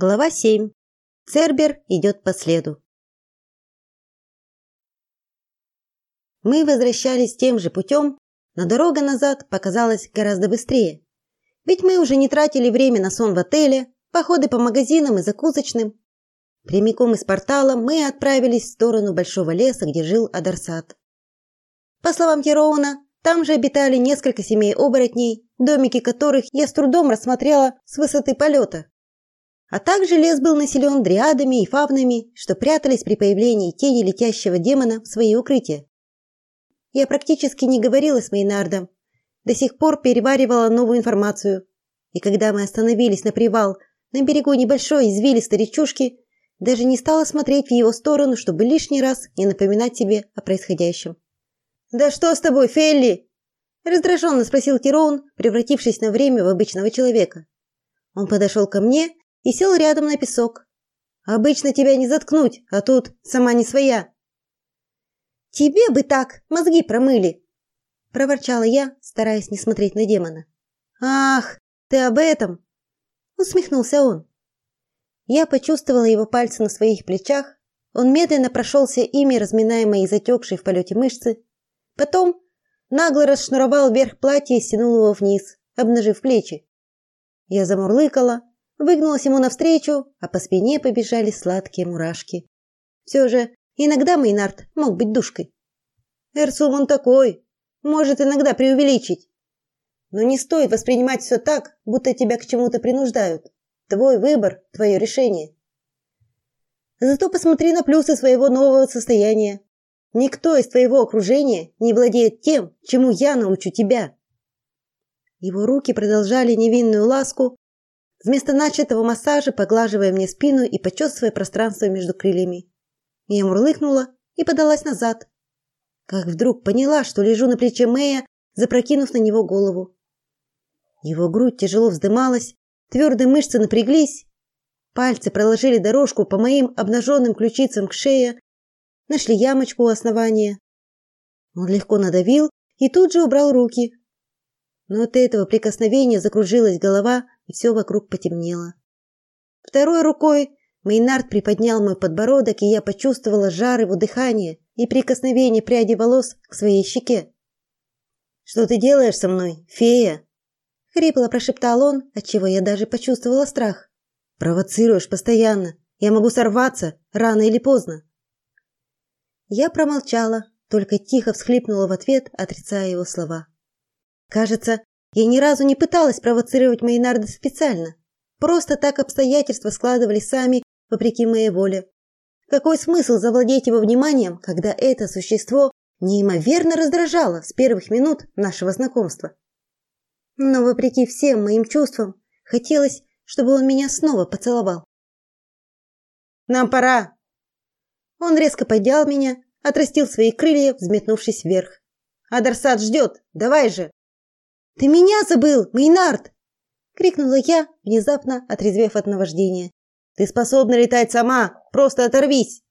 Глава 7. Цербер идет по следу. Мы возвращались тем же путем, но дорога назад показалась гораздо быстрее. Ведь мы уже не тратили время на сон в отеле, походы по магазинам и закусочным. Прямиком из портала мы отправились в сторону большого леса, где жил Адарсат. По словам Тероуна, там же обитали несколько семей оборотней, домики которых я с трудом рассмотрела с высоты полета. А также лес был населен дриадами и фавнами, что прятались при появлении тени летящего демона в свои укрытия. Я практически не говорила с Мейнардом, до сих пор переваривала новую информацию. И когда мы остановились на привал на берегу небольшой извилистой речушки, даже не стала смотреть в его сторону, чтобы лишний раз не напоминать себе о происходящем. «Да что с тобой, Фелли?» раздраженно спросил Тирон, превратившись на время в обычного человека. Он подошел ко мне и сел рядом на песок. Обычно тебя не заткнуть, а тут сама не своя. Тебе бы так мозги промыли, проворчала я, стараясь не смотреть на демона. Ах, ты об этом? усмехнулся он. Я почувствовала его пальцы на своих плечах. Он медленно прошелся ими, разминая мои затекшие в полете мышцы. Потом нагло расшнуровал верх платья и стянул его вниз, обнажив плечи. Я замурлыкала, выгнулась ему навстречу, а по спине побежали сладкие мурашки. Все же иногда Мейнард мог быть душкой. Эрсум он такой, может иногда преувеличить. Но не стоит воспринимать все так, будто тебя к чему-то принуждают. Твой выбор, твое решение. Зато посмотри на плюсы своего нового состояния. Никто из твоего окружения не владеет тем, чему я научу тебя. Его руки продолжали невинную ласку, вместо начатого массажа поглаживая мне спину и почесывая пространство между крыльями. Я мурлыкнула и подалась назад. Как вдруг поняла, что лежу на плече Мэя, запрокинув на него голову. Его грудь тяжело вздымалась, твердые мышцы напряглись, пальцы проложили дорожку по моим обнаженным ключицам к шее, нашли ямочку у основания. Он легко надавил и тут же убрал руки. Но от этого прикосновения закружилась голова, и все вокруг потемнело. Второй рукой Мейнард приподнял мой подбородок, и я почувствовала жар его дыхания и прикосновение пряди волос к своей щеке. Что ты делаешь со мной, фея? хрипло прошептал он, отчего я даже почувствовала страх. Провоцируешь постоянно. Я могу сорваться рано или поздно. Я промолчала, только тихо всхлипнула в ответ, отрицая его слова. Кажется, я ни разу не пыталась провоцировать Мейнарда специально. Просто так обстоятельства складывались сами, вопреки моей воле. Какой смысл завладеть его вниманием, когда это существо неимоверно раздражало с первых минут нашего знакомства? Но вопреки всем моим чувствам, хотелось, чтобы он меня снова поцеловал. Нам пора. Он резко поднял меня, отрастил свои крылья, взметнувшись вверх. Адарсат ждет. Давай же. Ты меня забыл, Мейнард, крикнула я, внезапно отрезвев от наваждения. Ты способна летать сама, просто оторвись.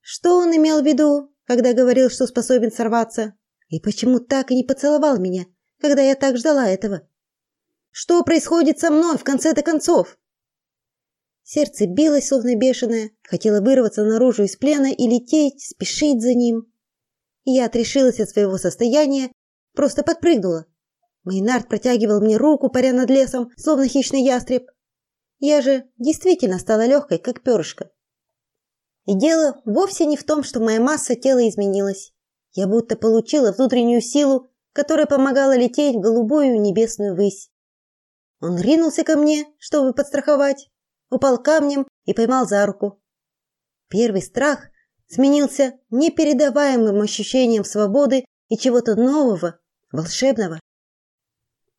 Что он имел в виду, когда говорил, что способен сорваться? И почему так и не поцеловал меня, когда я так ждала этого? Что происходит со мной в конце-то концов? Сердце билось словно бешеное, хотело вырваться наружу из плена и лететь, спешить за ним. Я отрешилась от своего состояния Просто подпрыгнула. Мейнард протягивал мне руку, паря над лесом, словно хищный ястреб. Я же действительно стала легкой, как перышко. И дело вовсе не в том, что моя масса тела изменилась. Я будто получила внутреннюю силу, которая помогала лететь в голубую небесную высь. Он ринулся ко мне, чтобы подстраховать, упал камнем и поймал за руку. Первый страх сменился непередаваемым ощущением свободы и чего-то нового, волшебного.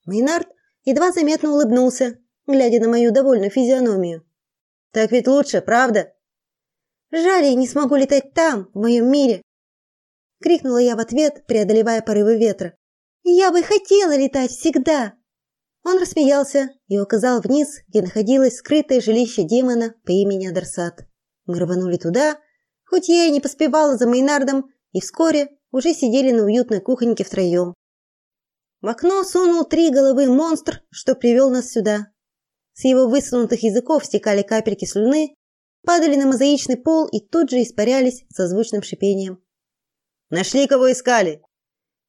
Мейнард едва заметно улыбнулся, глядя на мою довольную физиономию. Так ведь лучше, правда? Жаль, я не смогу летать там, в моем мире, крикнула я в ответ, преодолевая порывы ветра. Я бы хотела летать всегда. Он рассмеялся и указал вниз, где находилось скрытое жилище демона по имени Адарсат. Мы рванули туда, хоть я и не поспевала за Мейнардом, и вскоре уже сидели на уютной кухоньке втроем. В окно сунул три головы монстр, что привел нас сюда. С его высунутых языков стекали капельки слюны, падали на мозаичный пол и тут же испарялись со звучным шипением. Нашли кого искали?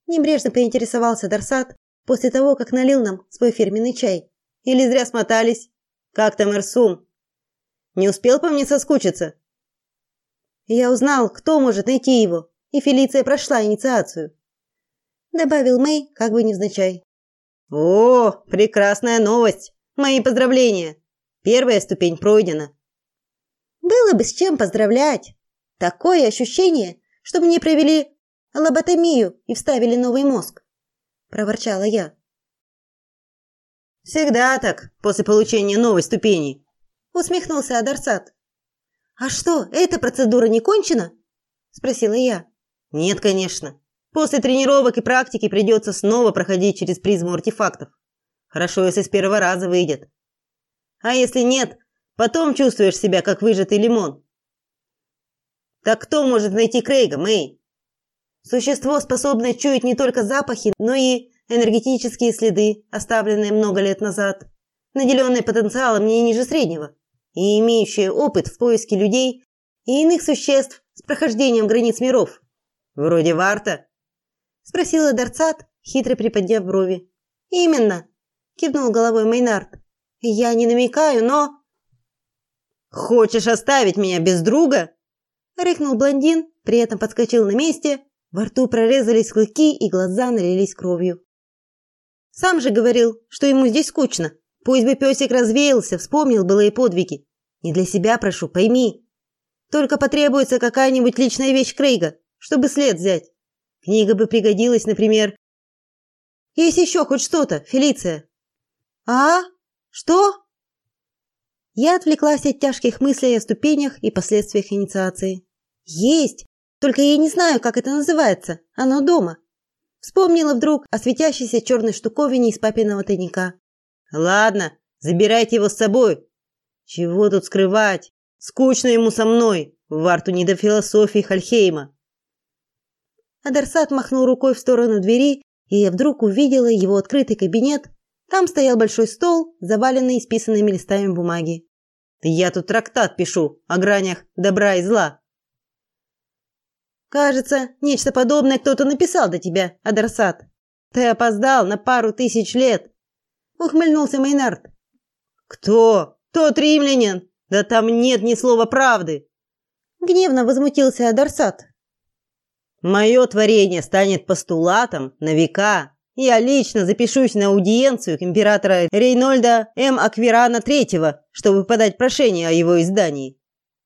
Небрежно поинтересовался Дарсат после того, как налил нам свой фирменный чай. Или зря смотались? Как там Эрсум? Не успел по мне соскучиться? Я узнал, кто может найти его, и Фелиция прошла инициацию. Добавил Мэй, как бы невзначай. О, прекрасная новость. Мои поздравления. Первая ступень пройдена. Было бы с чем поздравлять. Такое ощущение, что мне провели лоботомию и вставили новый мозг, проворчала я. Всегда так, после получения новой ступени, усмехнулся Адарсат. А что, эта процедура не кончена? спросила я. Нет, конечно. После тренировок и практики придется снова проходить через призму артефактов. Хорошо, если с первого раза выйдет. А если нет, потом чувствуешь себя как выжатый лимон. Так кто может найти Крейга, Мэй? Существо, способное чуять не только запахи, но и энергетические следы, оставленные много лет назад, наделенное потенциалом не ниже среднего и имеющее опыт в поиске людей и иных существ с прохождением границ миров. Вроде Варта, спросила Дарцат, хитро приподняв брови. Именно, кивнул головой Мейнард. Я не намекаю, но Хочешь оставить меня без друга? рыкнул блондин, при этом подскочил на месте, во рту прорезались клыки и глаза налились кровью. Сам же говорил, что ему здесь скучно. Пусть бы песик развеялся, вспомнил былые подвиги. Не для себя прошу, пойми. Только потребуется какая-нибудь личная вещь Крейга, чтобы след взять. Книга бы пригодилась, например. Есть еще хоть что-то, Фелиция? А? Что? Я отвлеклась от тяжких мыслей о ступенях и последствиях инициации. Есть, только я не знаю, как это называется. Оно дома. Вспомнила вдруг о светящейся черной штуковине из папиного тайника. Ладно, забирайте его с собой. Чего тут скрывать? Скучно ему со мной. В Арту не до философии Хальхейма. Адарсат махнул рукой в сторону двери, и я вдруг увидела его открытый кабинет. Там стоял большой стол, заваленный исписанными листами бумаги. Я тут трактат пишу о гранях добра и зла. Кажется, нечто подобное кто-то написал до тебя, Адарсат. Ты опоздал на пару тысяч лет. Ухмыльнулся Мейнард. Кто? Тот римлянин? Да там нет ни слова правды. Гневно возмутился Адарсат. Мое творение станет постулатом на века. Я лично запишусь на аудиенцию к императора Рейнольда М. Аквирана III, чтобы подать прошение о его издании.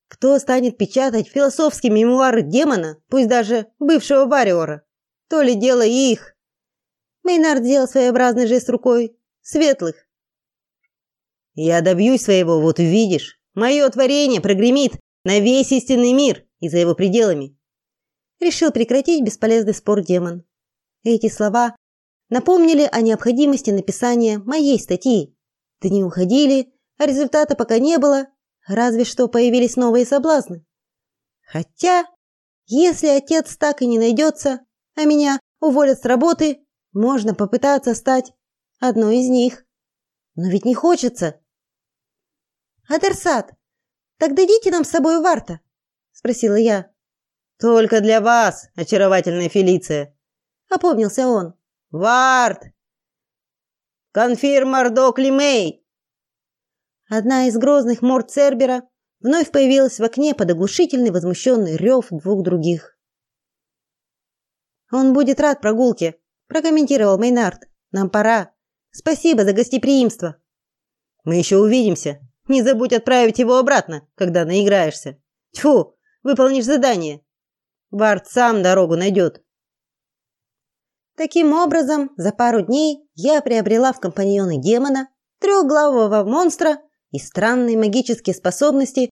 Кто станет печатать философские мемуары демона, пусть даже бывшего вариора? То ли дело их. Мейнард сделал своеобразный жест рукой. Светлых. Я добьюсь своего, вот увидишь. Мое творение прогремит на весь истинный мир и за его пределами. Решил прекратить бесполезный спор демон. Эти слова напомнили о необходимости написания моей статьи. Дни уходили, а результата пока не было, Разве что появились новые соблазны. Хотя, если отец так и не найдется, а меня уволят с работы, можно попытаться стать одной из них. Но ведь не хочется. Адерсат, так дадите нам с собой Варта, спросила я. Только для вас, очаровательная Фелиция, опомнился он. Варт! Конфир Мардок Лимей! Одна из грозных морд Цербера вновь появилась в окне под оглушительный возмущенный рев двух других. Он будет рад прогулке, прокомментировал Мейнард. Нам пора. Спасибо за гостеприимство. Мы еще увидимся. Не забудь отправить его обратно, когда наиграешься. Тьфу, выполнишь задание. Вард сам дорогу найдет. Таким образом, за пару дней я приобрела в компаньоны демона, трехглавого монстра и странные магические способности,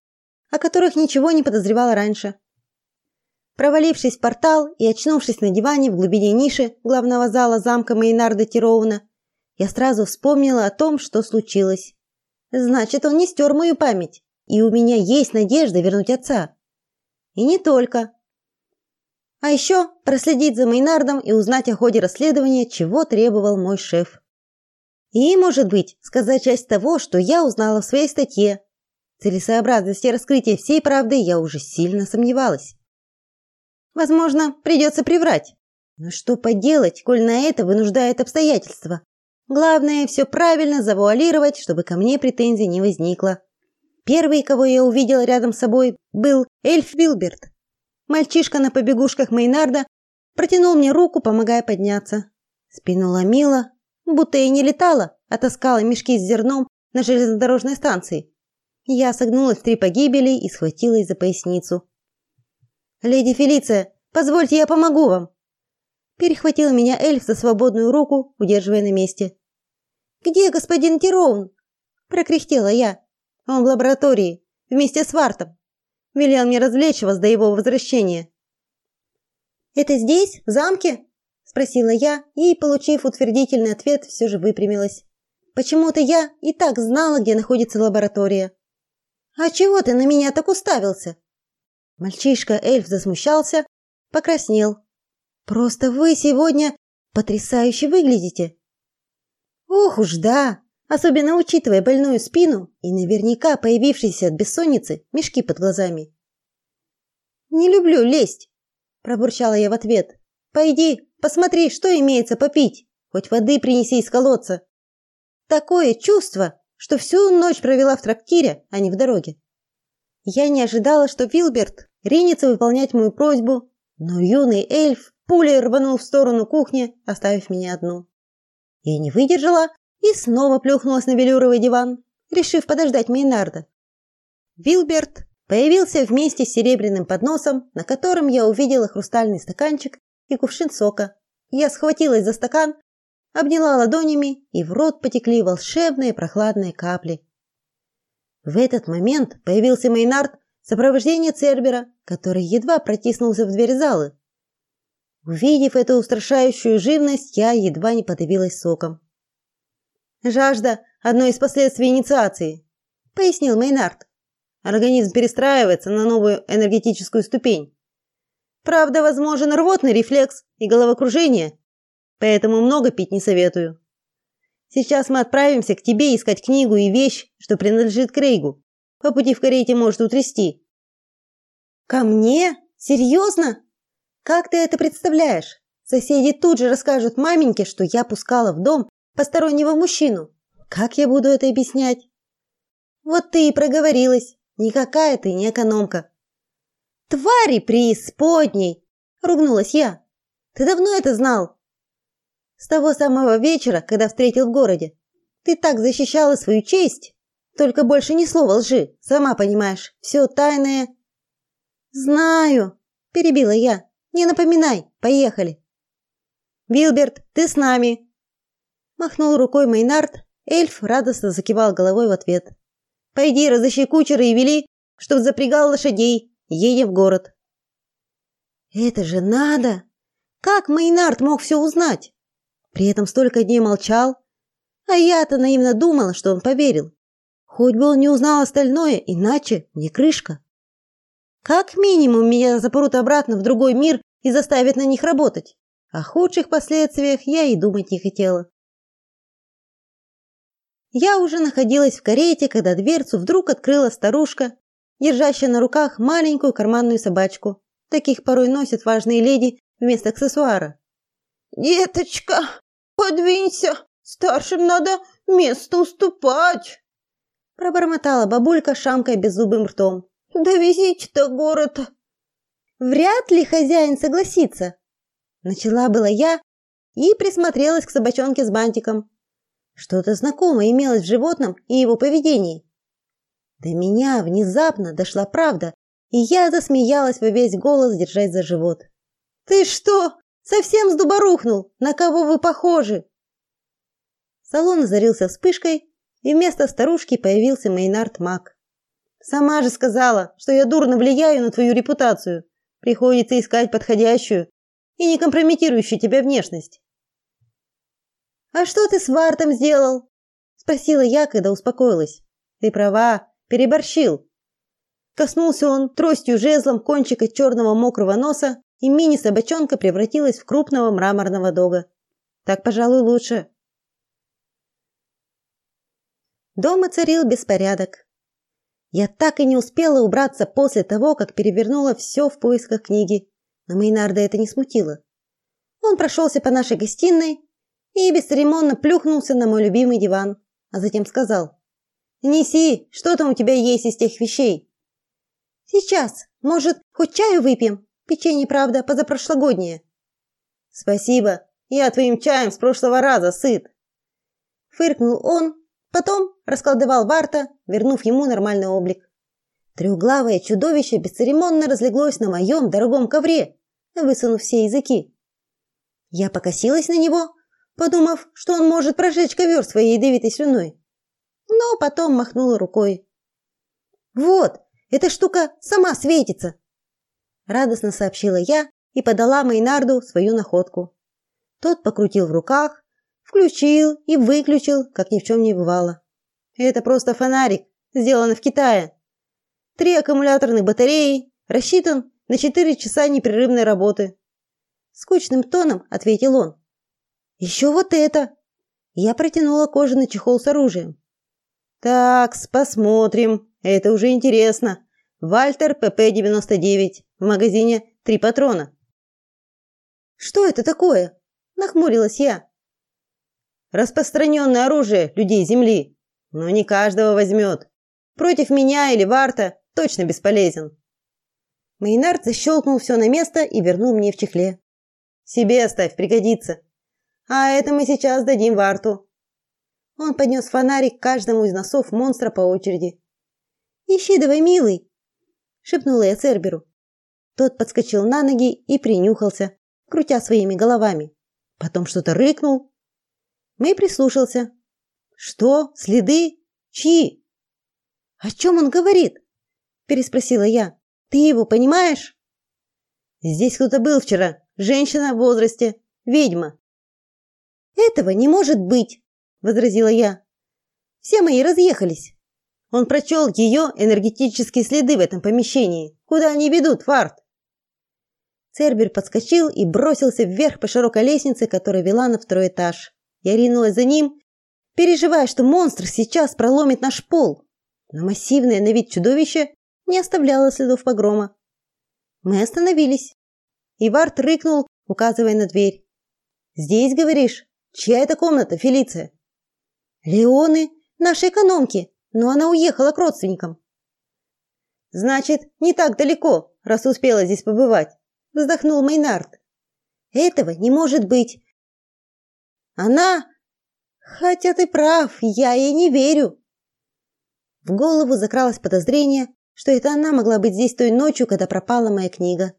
о которых ничего не подозревала раньше. Провалившись в портал и очнувшись на диване в глубине ниши главного зала замка Мейнарда Тировна, я сразу вспомнила о том, что случилось. Значит, он не стер мою память, и у меня есть надежда вернуть отца. И не только. А еще проследить за Мейнардом и узнать о ходе расследования, чего требовал мой шеф. И, может быть, сказать часть того, что я узнала в своей статье. В целесообразности раскрытия всей правды я уже сильно сомневалась. Возможно, придется приврать. Но что поделать, коль на это вынуждает обстоятельства? Главное все правильно завуалировать, чтобы ко мне претензий не возникло. Первый, кого я увидела рядом с собой, был эльф Вилберт. Мальчишка на побегушках Мейнарда протянул мне руку, помогая подняться. Спину ломило, будто я не летала, а таскала мешки с зерном на железнодорожной станции. Я согнулась в три погибели и схватилась за поясницу. «Леди Фелиция, позвольте, я помогу вам!» Перехватил меня эльф за свободную руку, удерживая на месте. «Где господин Тироун?» – прокряхтела я. Он в лаборатории, вместе с Вартом. Велел мне развлечь вас до его возвращения. Это здесь, в замке? спросила я и, получив утвердительный ответ, все же выпрямилась. Почему-то я и так знала, где находится лаборатория. А чего ты на меня так уставился? Мальчишка эльф засмущался, покраснел. Просто вы сегодня потрясающе выглядите. Ох уж да, особенно учитывая больную спину и наверняка появившиеся от бессонницы мешки под глазами. Не люблю лезть, пробурчала я в ответ. Пойди, посмотри, что имеется попить, хоть воды принеси из колодца. Такое чувство, что всю ночь провела в трактире, а не в дороге. Я не ожидала, что Вилберт ринется выполнять мою просьбу, но юный эльф пулей рванул в сторону кухни, оставив меня одну. Я не выдержала и снова плюхнулась на велюровый диван, решив подождать Мейнарда. Вилберт появился вместе с серебряным подносом, на котором я увидела хрустальный стаканчик и кувшин сока. Я схватилась за стакан, обняла ладонями, и в рот потекли волшебные прохладные капли. В этот момент появился Мейнард в сопровождении Цербера, который едва протиснулся в дверь залы. Увидев эту устрашающую живность, я едва не подавилась соком. Жажда одно из последствий инициации, пояснил Мейнард. Организм перестраивается на новую энергетическую ступень. Правда, возможен рвотный рефлекс и головокружение, поэтому много пить не советую. Сейчас мы отправимся к тебе искать книгу и вещь, что принадлежит Крейгу. По пути в карете может утрясти. Ко мне? Серьезно? Как ты это представляешь? Соседи тут же расскажут маменьке, что я пускала в дом постороннего мужчину. Как я буду это объяснять? Вот ты и проговорилась. Никакая ты не экономка. Твари преисподней, ругнулась я. Ты давно это знал? С того самого вечера, когда встретил в городе. Ты так защищала свою честь, только больше ни слова лжи, сама понимаешь. все тайное. Знаю, перебила я. Не напоминай, поехали. Вилберт, ты с нами, Махнул рукой Мейнард, эльф радостно закивал головой в ответ. Пойди, разыщи кучера и вели, чтоб запрягал лошадей. Едем в город. Это же надо. Как Мейнард мог все узнать? При этом столько дней молчал, а я-то наивно думала, что он поверил. Хоть бы он не узнал остальное, иначе не крышка. Как минимум меня запрут обратно в другой мир и заставят на них работать. О худших последствиях я и думать не хотела. Я уже находилась в карете, когда дверцу вдруг открыла старушка, держащая на руках маленькую карманную собачку. Таких порой носят важные леди вместо аксессуара. «Деточка, подвинься, старшим надо место уступать!» Пробормотала бабулька, шамкая беззубым ртом. «Довезите-то город!» «Вряд ли хозяин согласится!» Начала была я и присмотрелась к собачонке с бантиком. Что-то знакомое имелось в животном и его поведении. До меня внезапно дошла правда, и я засмеялась во весь голос, держась за живот. Ты что, совсем с дуба рухнул? На кого вы похожи? Салон озарился вспышкой, и вместо старушки появился Мейнард Мак. Сама же сказала, что я дурно влияю на твою репутацию. Приходится искать подходящую и не компрометирующую тебя внешность. А что ты с Вартом сделал? спросила я, когда успокоилась. Ты права, переборщил. Коснулся он тростью жезлом кончика черного мокрого носа, и мини-собачонка превратилась в крупного мраморного дога. Так, пожалуй, лучше. Дома царил беспорядок. Я так и не успела убраться после того, как перевернула все в поисках книги, но Мейнарда это не смутило. Он прошелся по нашей гостиной и бесцеремонно плюхнулся на мой любимый диван, а затем сказал: "Неси, что там у тебя есть из тех вещей?" "Сейчас, может, хоть чаю выпьем? Печенье, правда, позапрошлогоднее". "Спасибо, я твоим чаем с прошлого раза сыт". Фыркнул он, потом расколдовал Варта, вернув ему нормальный облик. Трехглавое чудовище бесцеремонно разлеглось на моем дорогом ковре, высунув все языки. Я покосилась на него, подумав, что он может прожечь ковер своей ядовитой слюной. Но потом махнула рукой. «Вот, эта штука сама светится!» Радостно сообщила я и подала Мейнарду свою находку. Тот покрутил в руках, включил и выключил, как ни в чем не бывало. «Это просто фонарик, сделанный в Китае. Три аккумуляторных батареи, рассчитан на четыре часа непрерывной работы скучным тоном ответил он. Еще вот это. Я протянула кожаный чехол с оружием. Так, посмотрим. Это уже интересно. Вальтер ПП-99 в магазине «Три патрона». Что это такое? нахмурилась я. Распространенное оружие людей Земли, но не каждого возьмет. Против меня или Варта точно бесполезен. Мейнард защелкнул все на место и вернул мне в чехле. Себе оставь, пригодится. А это мы сейчас дадим Варту. Он поднес фонарик каждому из носов монстра по очереди. Ищи давай, милый, шепнула я Церберу. Тот подскочил на ноги и принюхался, крутя своими головами. Потом что-то рыкнул. Мэй прислушался. Что? Следы? Чьи? О чем он говорит? переспросила я. Ты его понимаешь? Здесь кто-то был вчера, Женщина в возрасте, ведьма. Этого не может быть, возразила я. Все мои разъехались. Он прочел ее энергетические следы в этом помещении. Куда они ведут, Фарт? Цербер подскочил и бросился вверх по широкой лестнице, которая вела на второй этаж. Я ринулась за ним, переживая, что монстр сейчас проломит наш пол. Но массивное на вид чудовище не оставляло следов погрома. Мы остановились. Ивард рыкнул, указывая на дверь. Здесь, говоришь? Чья это комната, Фелиция? Леоны, нашей экономки, но она уехала к родственникам. Значит, не так далеко, раз успела здесь побывать, вздохнул Мейнард. Этого не может быть. Она Хотя ты прав, я ей не верю. В голову закралось подозрение, что это она могла быть здесь той ночью, когда пропала моя книга.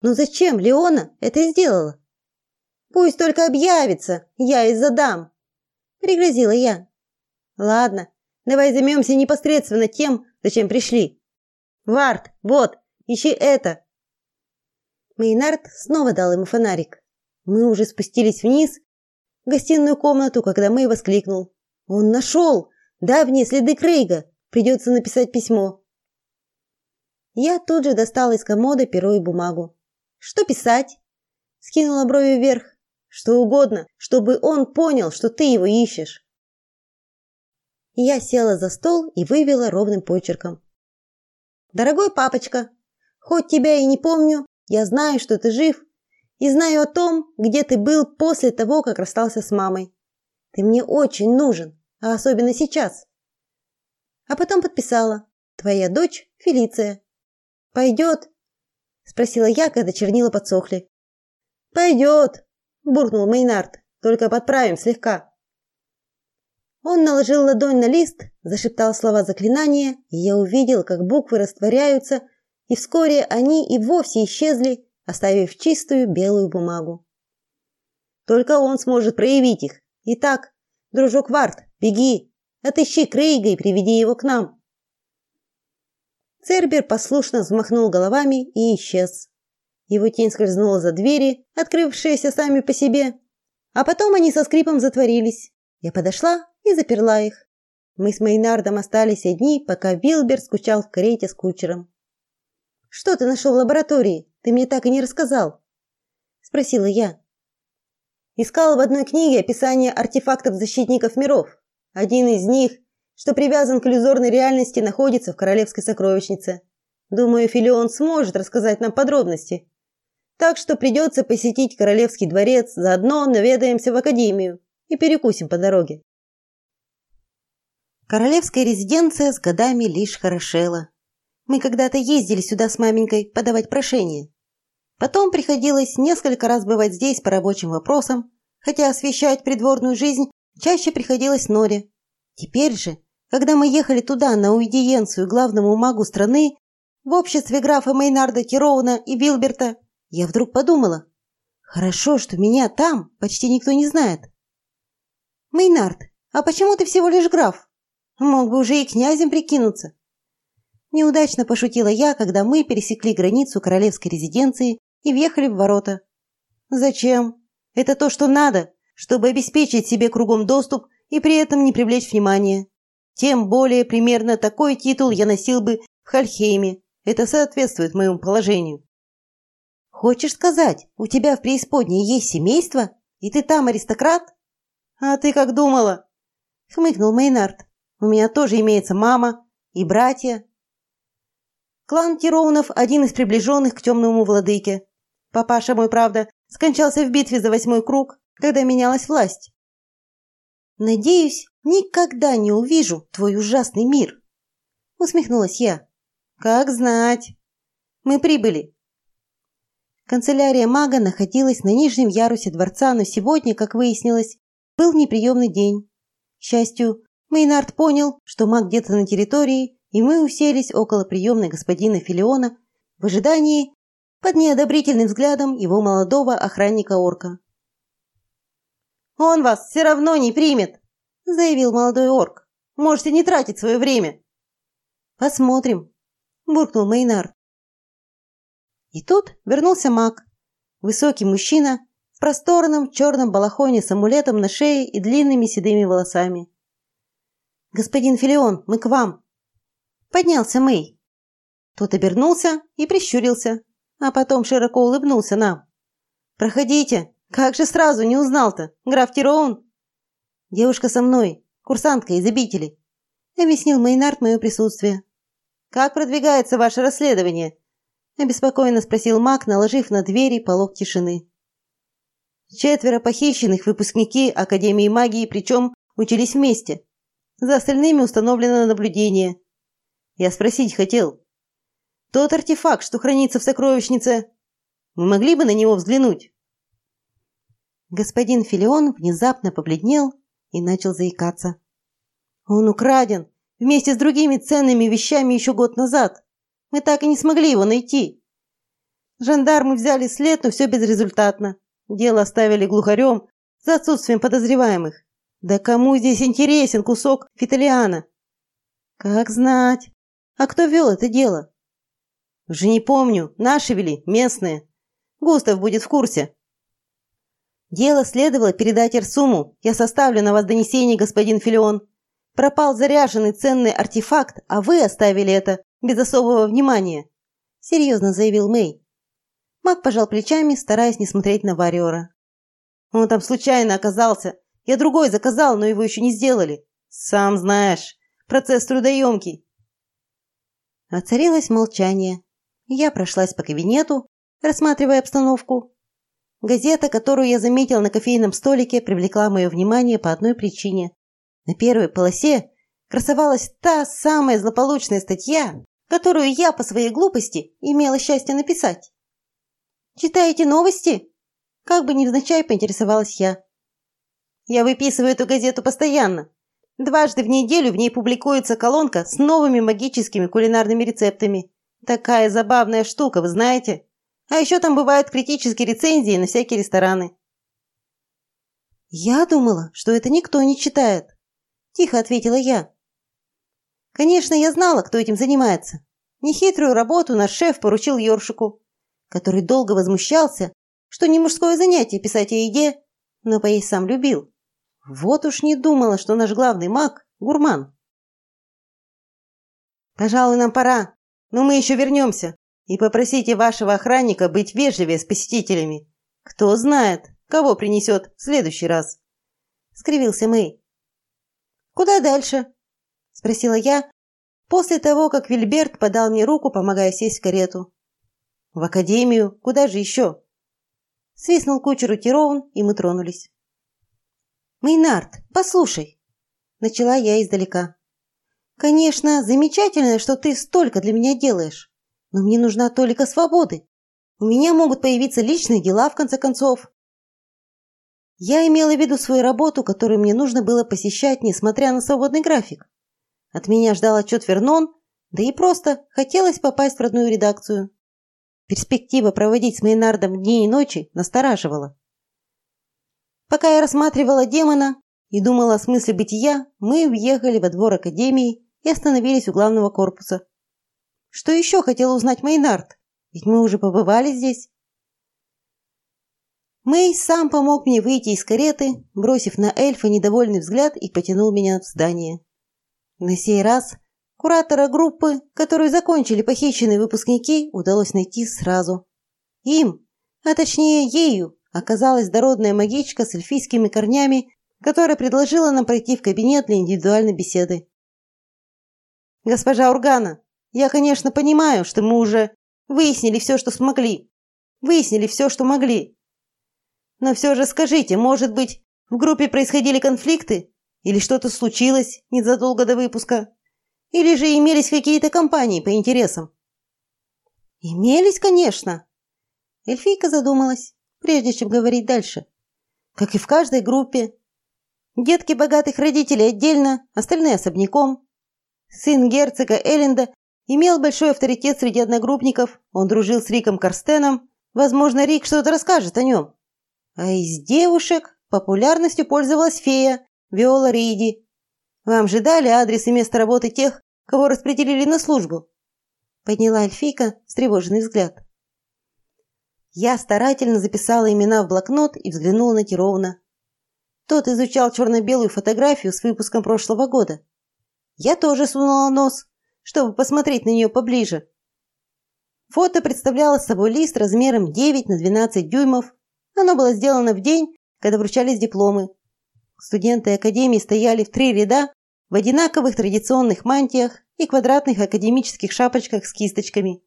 Но зачем Леона это сделала? Пусть только объявится, я и задам, пригрозила я. Ладно, давай займемся непосредственно тем, зачем пришли. Вард, вот, ищи это. Мейнард снова дал ему фонарик. Мы уже спустились вниз в гостиную комнату, когда Мэй воскликнул: "Он нашел давние следы Крейга. Придется написать письмо". Я тут же достала из комода перо и бумагу. Что писать? Скинула брови вверх. Что угодно, чтобы он понял, что ты его ищешь. Я села за стол и вывела ровным почерком. Дорогой папочка, хоть тебя и не помню, я знаю, что ты жив, и знаю о том, где ты был после того, как расстался с мамой. Ты мне очень нужен, а особенно сейчас. А потом подписала: твоя дочь Фелиция. Пойдет, спросила я, когда чернила подсохли. Пойдет, буркнул Мейнард. Только подправим слегка. Он наложил ладонь на лист, зашептал слова заклинания, и я увидел, как буквы растворяются, и вскоре они и вовсе исчезли, оставив чистую белую бумагу. Только он сможет проявить их. Итак, дружок Варт, беги, отыщи Крейга и приведи его к нам. Цербер послушно взмахнул головами и исчез. Его тень скользнула за двери, открывшиеся сами по себе, а потом они со скрипом затворились. Я подошла и заперла их. Мы с Мейнардом остались одни, пока Вилбер скучал в карете с кучером. Что ты нашел в лаборатории? Ты мне так и не рассказал, спросила я. Искал в одной книге описание артефактов защитников миров. Один из них что привязан к иллюзорной реальности, находится в королевской сокровищнице. Думаю, Филион сможет рассказать нам подробности. Так что придется посетить королевский дворец, заодно наведаемся в академию и перекусим по дороге. Королевская резиденция с годами лишь хорошела. Мы когда-то ездили сюда с маменькой подавать прошение. Потом приходилось несколько раз бывать здесь по рабочим вопросам, хотя освещать придворную жизнь чаще приходилось Норе. Теперь же, когда мы ехали туда на аудиенцию главному магу страны, в обществе графа Мейнарда Тироуна и Вилберта, я вдруг подумала, хорошо, что меня там почти никто не знает. Мейнард, а почему ты всего лишь граф? Мог бы уже и князем прикинуться. Неудачно пошутила я, когда мы пересекли границу королевской резиденции и въехали в ворота. Зачем? Это то, что надо, чтобы обеспечить себе кругом доступ и при этом не привлечь внимания. Тем более примерно такой титул я носил бы в Хальхейме. Это соответствует моему положению. Хочешь сказать, у тебя в преисподней есть семейство, и ты там аристократ? А ты как думала? хмыкнул Мейнард. У меня тоже имеется мама и братья. Клан Тироунов один из приближенных к темному владыке. Папаша мой, правда, скончался в битве за восьмой круг, когда менялась власть. Надеюсь, никогда не увижу твой ужасный мир, усмехнулась я. Как знать. Мы прибыли. Канцелярия мага находилась на нижнем ярусе дворца, но сегодня, как выяснилось, был неприемный день. К счастью, Мейнард понял, что маг где-то на территории, и мы уселись около приемной господина Филиона в ожидании под неодобрительным взглядом его молодого охранника-орка. «Он вас все равно не примет», – заявил молодой орк. «Можете не тратить свое время». «Посмотрим», – буркнул Мейнард. И тут вернулся маг. Высокий мужчина в просторном черном балахоне с амулетом на шее и длинными седыми волосами. «Господин Филион, мы к вам!» Поднялся Мэй. Тот обернулся и прищурился, а потом широко улыбнулся нам. «Проходите!» Как же сразу не узнал-то, граф Тироун? Девушка со мной, курсантка из обители, объяснил Мейнард мое присутствие. Как продвигается ваше расследование? Обеспокоенно спросил Мак, наложив на двери полог тишины. Четверо похищенных выпускники Академии магии, причем учились вместе. За остальными установлено наблюдение. Я спросить хотел. Тот артефакт, что хранится в сокровищнице, мы могли бы на него взглянуть? Господин Филион внезапно побледнел и начал заикаться. Он украден вместе с другими ценными вещами еще год назад. Мы так и не смогли его найти. Жандармы взяли след, но все безрезультатно. Дело оставили глухарем за отсутствием подозреваемых. Да кому здесь интересен кусок фиталиана? Как знать. А кто вел это дело? Уже не помню. Наши вели, местные. Густав будет в курсе. Дело следовало передать Ирсуму. Я составлю на вас донесение, господин Филион. Пропал заряженный ценный артефакт, а вы оставили это без особого внимания, серьезно заявил Мэй. Мак пожал плечами, стараясь не смотреть на Вариора. Он там случайно оказался. Я другой заказал, но его еще не сделали. Сам знаешь, процесс трудоемкий. Оцарилось молчание. Я прошлась по кабинету, рассматривая обстановку, Газета, которую я заметил на кофейном столике, привлекла мое внимание по одной причине. На первой полосе красовалась та самая злополучная статья, которую я по своей глупости имела счастье написать. «Читаете новости?» Как бы невзначай поинтересовалась я. Я выписываю эту газету постоянно. Дважды в неделю в ней публикуется колонка с новыми магическими кулинарными рецептами. Такая забавная штука, вы знаете? А еще там бывают критические рецензии на всякие рестораны. Я думала, что это никто не читает, тихо ответила я. Конечно, я знала, кто этим занимается. Нехитрую работу наш шеф поручил Ёршику, который долго возмущался, что не мужское занятие писать о еде, но поесть сам любил. Вот уж не думала, что наш главный маг гурман. Пожалуй, нам пора, но мы еще вернемся и попросите вашего охранника быть вежливее с посетителями. Кто знает, кого принесет в следующий раз. Скривился Мэй. Куда дальше? Спросила я, после того, как Вильберт подал мне руку, помогая сесть в карету. В академию, куда же еще? Свистнул кучеру Тироун, и мы тронулись. Мейнард, послушай, начала я издалека. Конечно, замечательно, что ты столько для меня делаешь, но мне нужна только свободы. У меня могут появиться личные дела в конце концов. Я имела в виду свою работу, которую мне нужно было посещать, несмотря на свободный график. От меня ждал отчет Вернон, да и просто хотелось попасть в родную редакцию. Перспектива проводить с Мейнардом дни и ночи настораживала. Пока я рассматривала демона и думала о смысле бытия, мы въехали во двор академии и остановились у главного корпуса. Что еще хотел узнать Мейнард? Ведь мы уже побывали здесь. Мэй сам помог мне выйти из кареты, бросив на эльфа недовольный взгляд и потянул меня в здание. На сей раз куратора группы, которую закончили похищенные выпускники, удалось найти сразу. Им, а точнее ею, оказалась дородная магичка с эльфийскими корнями, которая предложила нам пройти в кабинет для индивидуальной беседы. «Госпожа Ургана, я, конечно, понимаю, что мы уже выяснили все, что смогли. Выяснили все, что могли. Но все же скажите, может быть, в группе происходили конфликты? Или что-то случилось незадолго до выпуска? Или же имелись какие-то компании по интересам? Имелись, конечно. Эльфийка задумалась, прежде чем говорить дальше. Как и в каждой группе. Детки богатых родителей отдельно, остальные особняком. Сын герцога Элленда имел большой авторитет среди одногруппников, он дружил с Риком Карстеном. Возможно, Рик что-то расскажет о нем. А из девушек популярностью пользовалась фея Виола Риди. Вам же дали адрес и место работы тех, кого распределили на службу? Подняла эльфийка встревоженный взгляд. Я старательно записала имена в блокнот и взглянула на Тировна. Тот изучал черно-белую фотографию с выпуском прошлого года. Я тоже сунула нос, чтобы посмотреть на нее поближе. Фото представляло собой лист размером 9 на 12 дюймов оно было сделано в день, когда вручались дипломы. Студенты академии стояли в три ряда в одинаковых традиционных мантиях и квадратных академических шапочках с кисточками.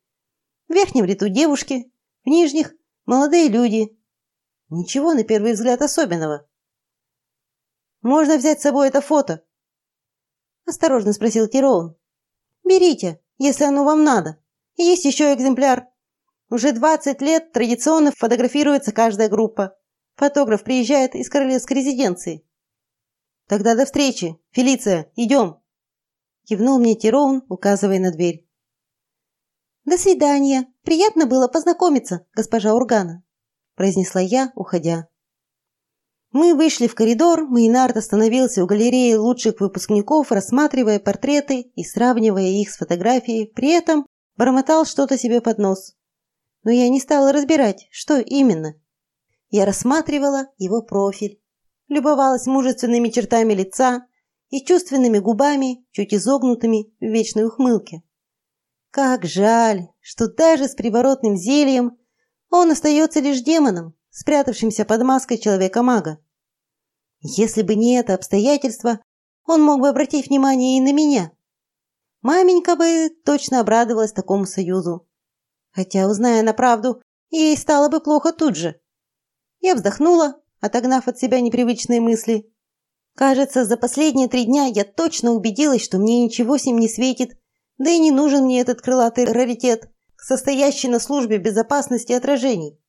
В верхнем ряду девушки, в нижних молодые люди. Ничего на первый взгляд особенного. Можно взять с собой это фото? осторожно спросил Тироун. Берите, если оно вам надо. Есть еще экземпляр. Уже 20 лет традиционно фотографируется каждая группа. Фотограф приезжает из королевской резиденции. Тогда до встречи. Фелиция, идем. Кивнул мне Тироун, указывая на дверь. До свидания. Приятно было познакомиться, госпожа Ургана, произнесла я, уходя. Мы вышли в коридор, Мейнард остановился у галереи лучших выпускников, рассматривая портреты и сравнивая их с фотографией, при этом бормотал что-то себе под нос но я не стала разбирать, что именно. Я рассматривала его профиль, любовалась мужественными чертами лица и чувственными губами, чуть изогнутыми в вечной ухмылке. Как жаль, что даже с приворотным зельем он остается лишь демоном, спрятавшимся под маской человека-мага. Если бы не это обстоятельство, он мог бы обратить внимание и на меня. Маменька бы точно обрадовалась такому союзу. Хотя, узная на правду, ей стало бы плохо тут же. Я вздохнула, отогнав от себя непривычные мысли. Кажется, за последние три дня я точно убедилась, что мне ничего с ним не светит, да и не нужен мне этот крылатый раритет, состоящий на службе безопасности отражений.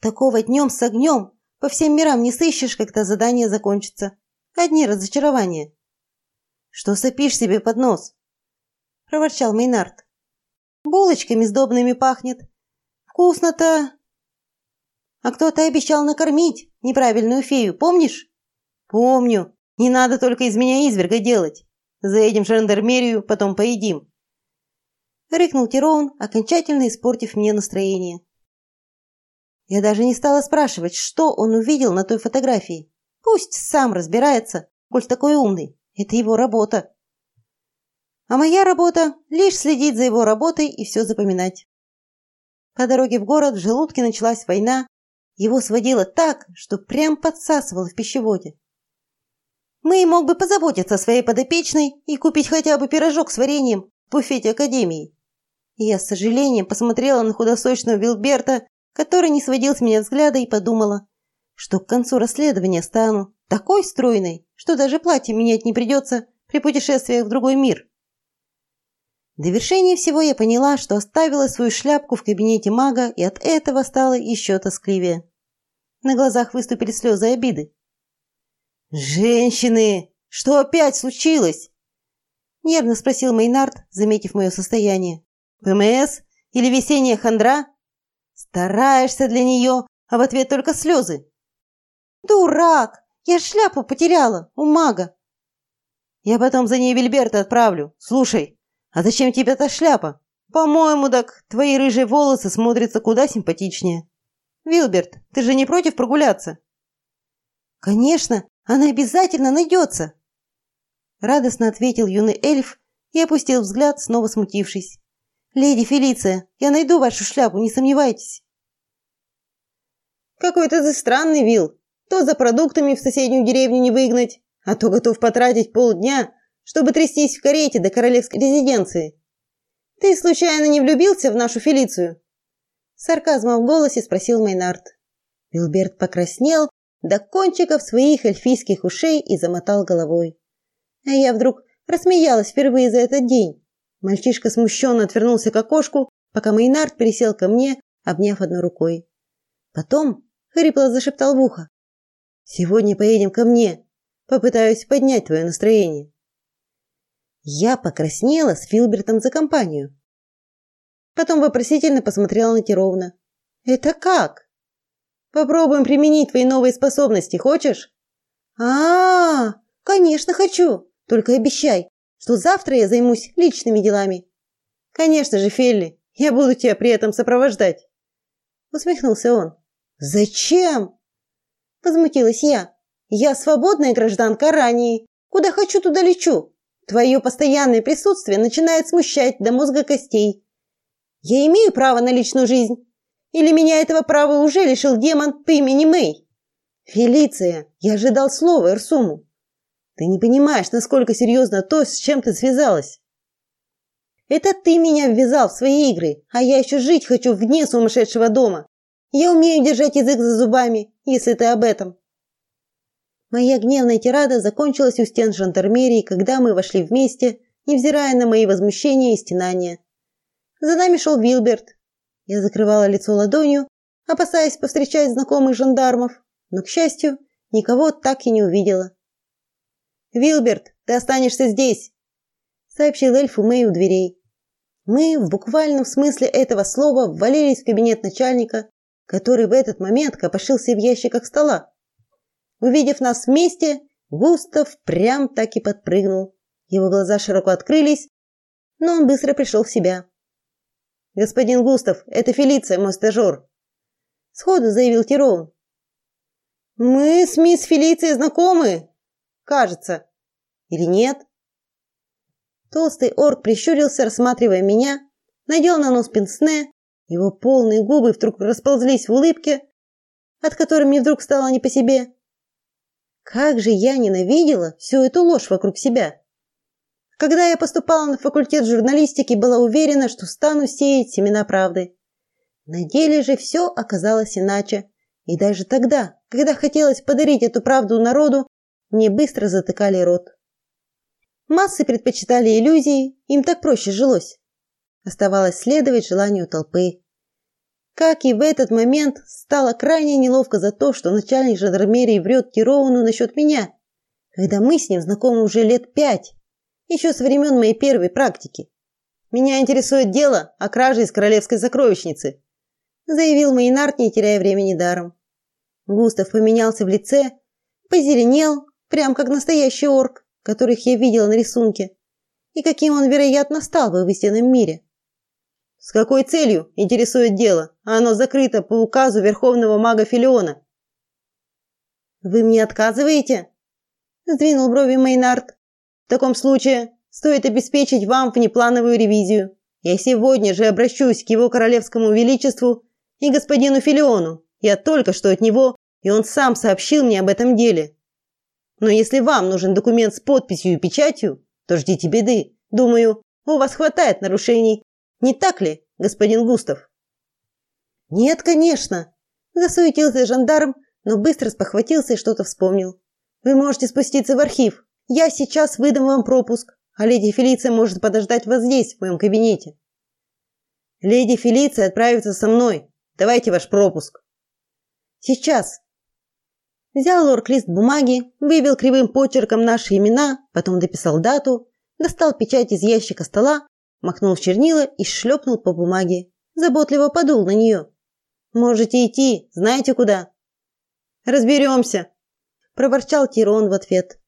Такого днем с огнем по всем мирам не сыщешь, когда задание закончится. Одни разочарования. Что сопишь себе под нос? проворчал Мейнард. Булочками сдобными пахнет. Вкусно-то. А кто-то обещал накормить неправильную фею, помнишь? Помню. Не надо только из меня изверга делать. Заедем в жандармерию, потом поедим. Рыкнул Тирон, окончательно испортив мне настроение. Я даже не стала спрашивать, что он увидел на той фотографии. Пусть сам разбирается, коль такой умный. Это его работа. А моя работа – лишь следить за его работой и все запоминать. По дороге в город в желудке началась война. Его сводило так, что прям подсасывало в пищеводе. Мэй мог бы позаботиться о своей подопечной и купить хотя бы пирожок с вареньем в буфете Академии. я с сожалением посмотрела на худосочного Вилберта, который не сводил с меня взгляда, и подумала, что к концу расследования стану такой стройной, что даже платье менять не придется при путешествиях в другой мир. В довершение всего я поняла, что оставила свою шляпку в кабинете мага, и от этого стало еще тоскливее. На глазах выступили слезы обиды. «Женщины! Что опять случилось?» Нервно спросил Мейнард, заметив мое состояние. «ПМС? Или весенняя хандра? Стараешься для нее, а в ответ только слезы». «Дурак! Я шляпу потеряла у мага!» «Я потом за ней Вильберта отправлю. Слушай, а зачем тебе эта шляпа? По-моему, так твои рыжие волосы смотрятся куда симпатичнее. Вилберт, ты же не против прогуляться?» «Конечно, она обязательно найдется!» Радостно ответил юный эльф и опустил взгляд, снова смутившись. «Леди Фелиция, я найду вашу шляпу, не сомневайтесь!» «Какой-то ты странный, Вил. То за продуктами в соседнюю деревню не выгнать, а то готов потратить полдня, чтобы трястись в карете до королевской резиденции. Ты случайно не влюбился в нашу Фелицию?» Сарказмом в голосе спросил Мейнард. Вилберт покраснел до кончиков своих эльфийских ушей и замотал головой. А я вдруг рассмеялась впервые за этот день. Мальчишка смущенно отвернулся к окошку, пока Мейнард пересел ко мне, обняв одной рукой. Потом хрипло зашептал в ухо: "Сегодня поедем ко мне. Попытаюсь поднять твое настроение". Я покраснела с Филбертом за компанию. Потом вопросительно посмотрела на Тировна. "Это как?" Попробуем применить твои новые способности, хочешь? А, -а, -а конечно хочу. Только обещай, что завтра я займусь личными делами. Конечно же, Фелли, я буду тебя при этом сопровождать. Усмехнулся он. Зачем? Возмутилась я. Я свободная гражданка ранее. Куда хочу, туда лечу. Твое постоянное присутствие начинает смущать до мозга костей. Я имею право на личную жизнь. Или меня этого права уже лишил демон по имени Мэй? Фелиция, я ожидал слова Эрсуму. Ты не понимаешь, насколько серьезно то, с чем ты связалась. Это ты меня ввязал в свои игры, а я еще жить хочу вне сумасшедшего дома. Я умею держать язык за зубами, если ты об этом. Моя гневная тирада закончилась у стен жандармерии, когда мы вошли вместе, невзирая на мои возмущения и стенания. За нами шел Вилберт, я закрывала лицо ладонью, опасаясь повстречать знакомых жандармов, но, к счастью, никого так и не увидела. «Вилберт, ты останешься здесь!» – сообщил эльфу Мэй у дверей. Мы в буквальном смысле этого слова ввалились в кабинет начальника, который в этот момент копошился в ящиках стола. Увидев нас вместе, Густав прям так и подпрыгнул. Его глаза широко открылись, но он быстро пришел в себя. Господин Густав, это Фелиция, мой стажер. Сходу заявил Тирон. Мы с мисс Фелицией знакомы, кажется. Или нет? Толстый орк прищурился, рассматривая меня, надел на нос пенсне, его полные губы вдруг расползлись в улыбке, от которой мне вдруг стало не по себе. Как же я ненавидела всю эту ложь вокруг себя. Когда я поступала на факультет журналистики, была уверена, что стану сеять семена правды. На деле же все оказалось иначе. И даже тогда, когда хотелось подарить эту правду народу, мне быстро затыкали рот. Массы предпочитали иллюзии, им так проще жилось. Оставалось следовать желанию толпы. Как и в этот момент стало крайне неловко за то, что начальник жандармерии врет Тироуну насчет меня, когда мы с ним знакомы уже лет пять еще с времен моей первой практики. Меня интересует дело о краже из королевской сокровищницы, заявил Мейнард, не теряя времени даром. Густав поменялся в лице, позеленел, прям как настоящий орк, которых я видела на рисунке, и каким он, вероятно, стал бы в истинном мире. С какой целью интересует дело? Оно закрыто по указу верховного мага Филиона. Вы мне отказываете? Сдвинул брови Мейнард. В таком случае стоит обеспечить вам внеплановую ревизию. Я сегодня же обращусь к его королевскому величеству и господину Филиону. Я только что от него, и он сам сообщил мне об этом деле. Но если вам нужен документ с подписью и печатью, то ждите беды. Думаю, у вас хватает нарушений. Не так ли, господин Густав? Нет, конечно, засуетился жандарм, но быстро спохватился и что-то вспомнил. Вы можете спуститься в архив. Я сейчас выдам вам пропуск, а леди Фелиция может подождать вас здесь, в моем кабинете. Леди Фелиция отправится со мной. Давайте ваш пропуск. Сейчас. Взял лорд лист бумаги, вывел кривым почерком наши имена, потом дописал дату, достал печать из ящика стола, макнул в чернила и шлепнул по бумаге. Заботливо подул на нее. Можете идти, знаете куда. Разберемся, проворчал Тирон в ответ.